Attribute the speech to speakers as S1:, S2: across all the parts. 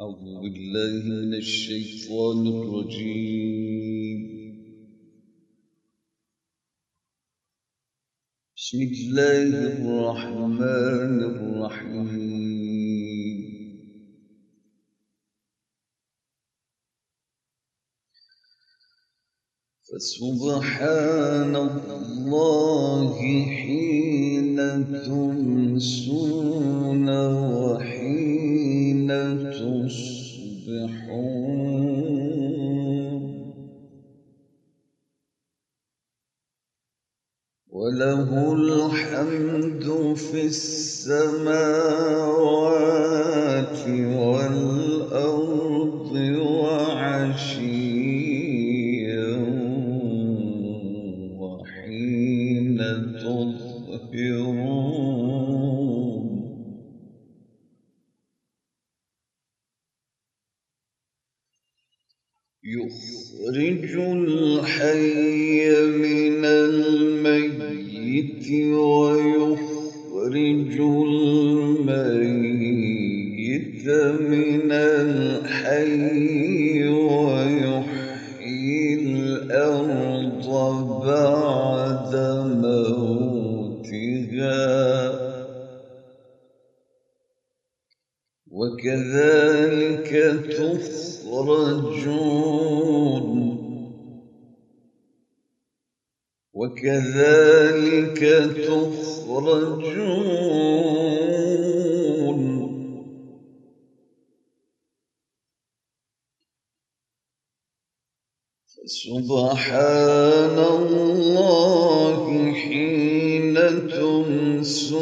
S1: أعوذ بالله من الشيطان الرجيم. بسم الله الرحمن الرحيم. فسبحان الله حين تمسون. تصبحون وله الحمد في السماوات والأرض. بعد موتها. وكذلك تخرجون. وكذلك تخرجون. سبحان الله حين تمسون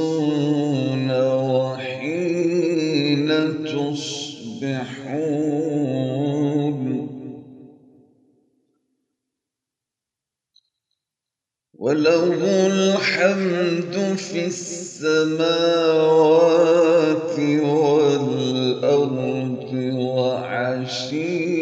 S1: وحين تصبحون. وله الحمد في السماوات والأرض وعشيا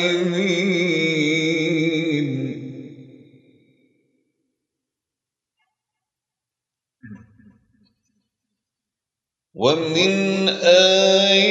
S1: ومن آياته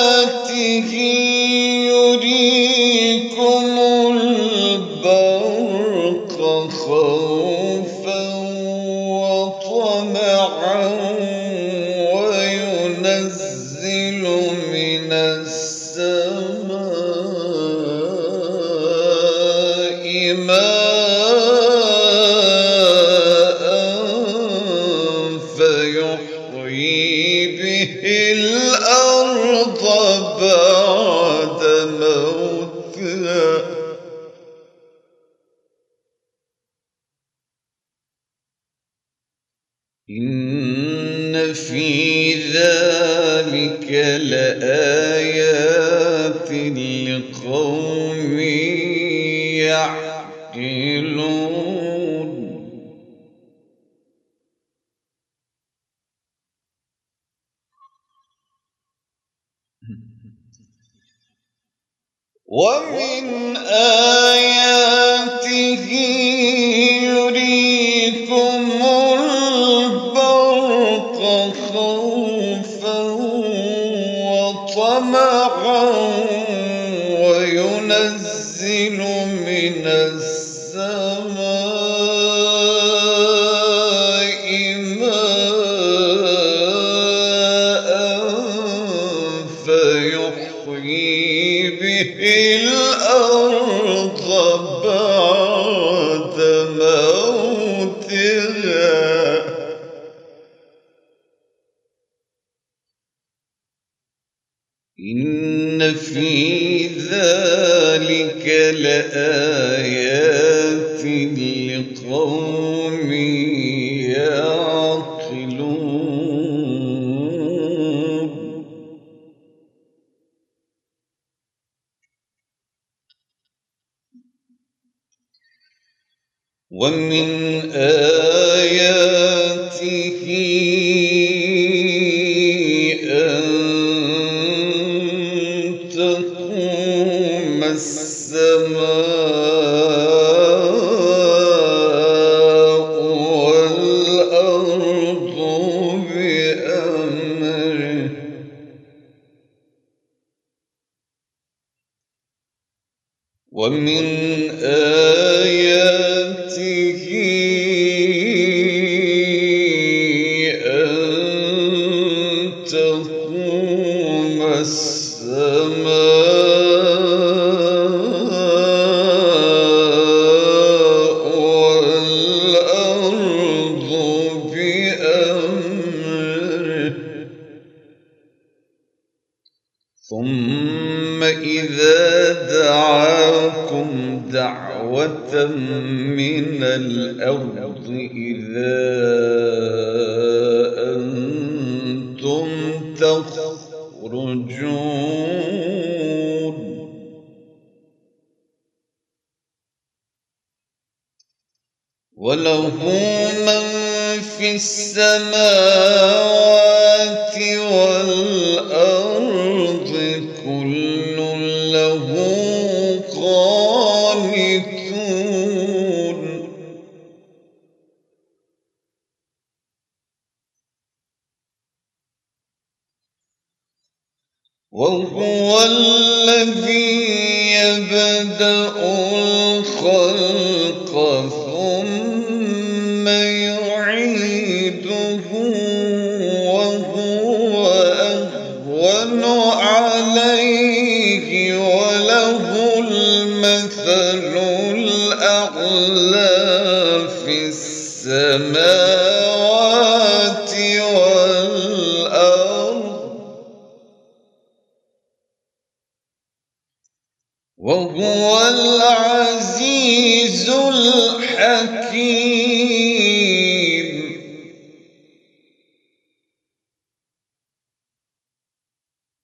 S1: به الأرض بعد موتها. إن في ذلك لآيات لقوم يعقلون ومن آياته إن في ذلك لآيات لقوم يعقلون ومن آياته ومن من الأرض إذا أنتم تخرجون وله من في السماوات والأرض وهو الذي يبدأ الخلق.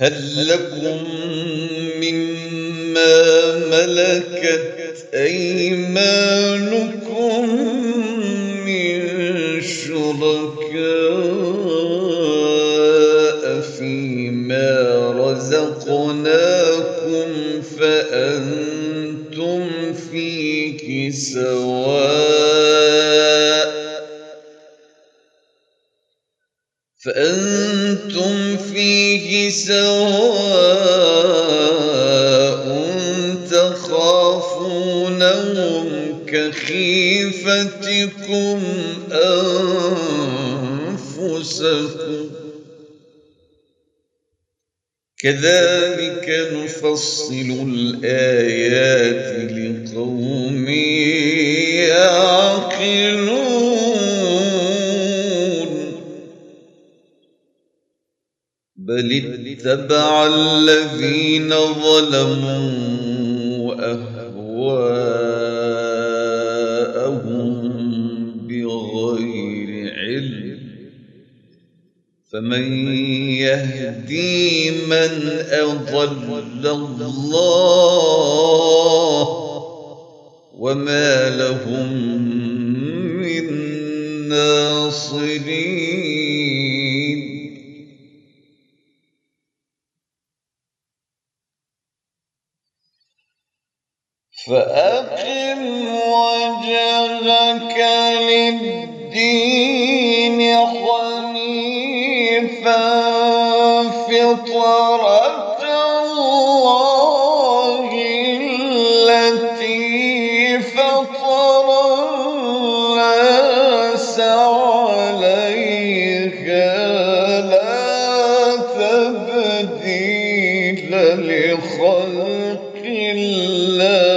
S1: هل لكم مما ملكت أيمانكم كخيفتكم أنفسكم. كذلك نفصل الآيات لقوم يعقلون. بل اتبع الذين ظلموا أهواءهم. فمن يهدي من أضل الله وما لهم من ناصرين. فأقم فطرة الله التي فطر الناس عليها لا تبديل لخلق الله.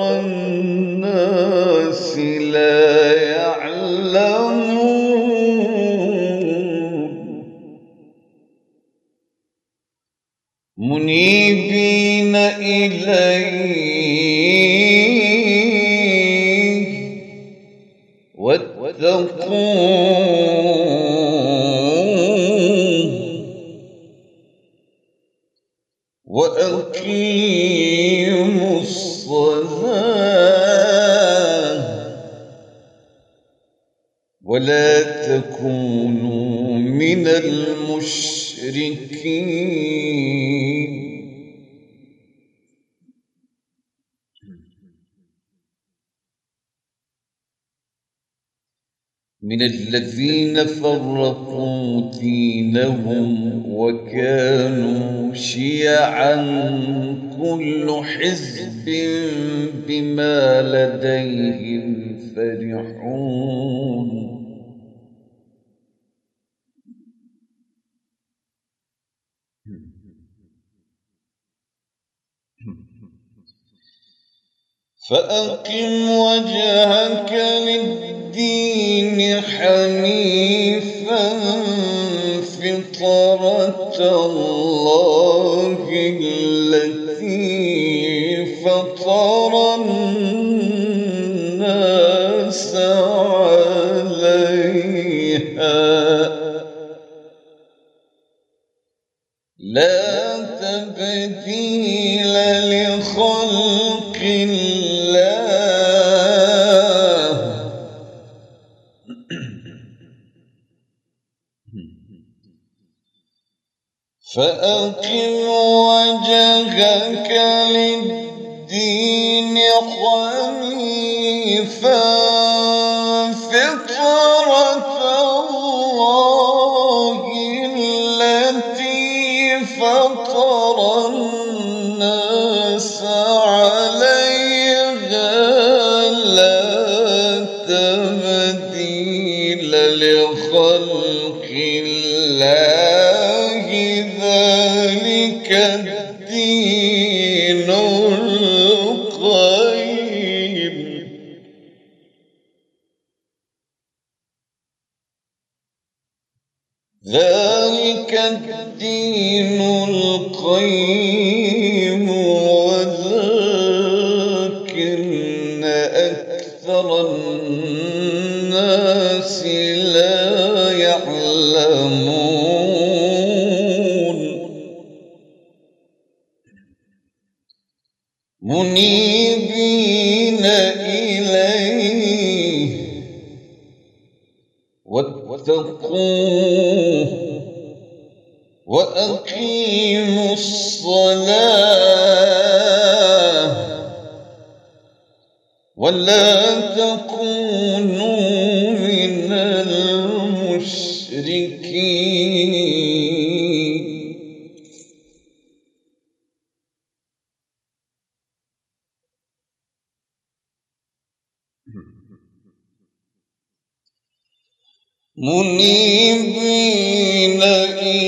S1: أكثر تكونوا من المشركين. من الذين فرقوا دينهم وكانوا شيعا كل حزب بما لديهم فرحون. فأقم وجهك للدين حنيفا فطرة الله. فأقم وجهك للدين حنيفا ذلك الدين القيم ولكن أكثر الناس لا يعلمون. منيبين إليه. واتقوه ولا تكونوا من المشركين. منيبين إليه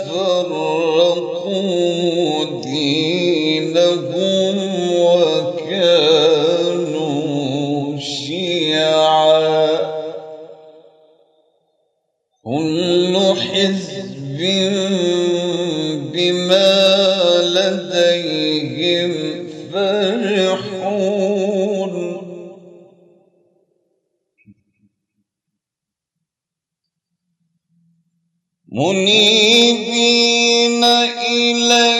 S1: منيبين إليه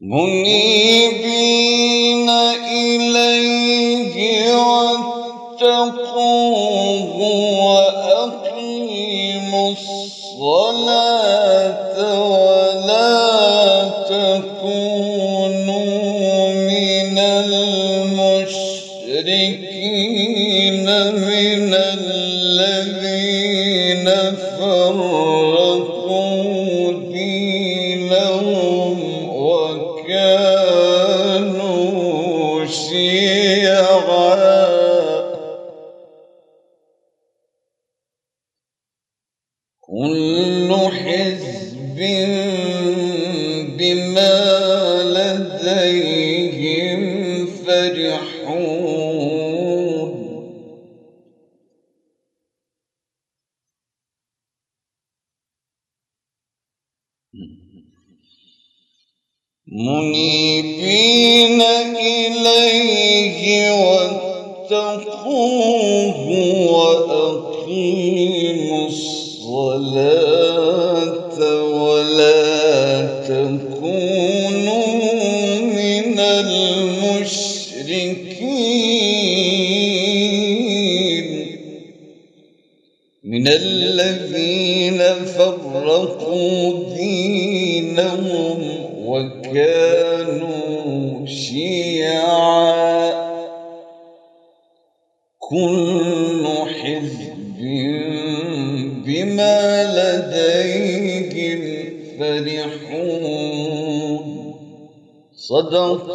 S1: منيبين شيعا كل صدق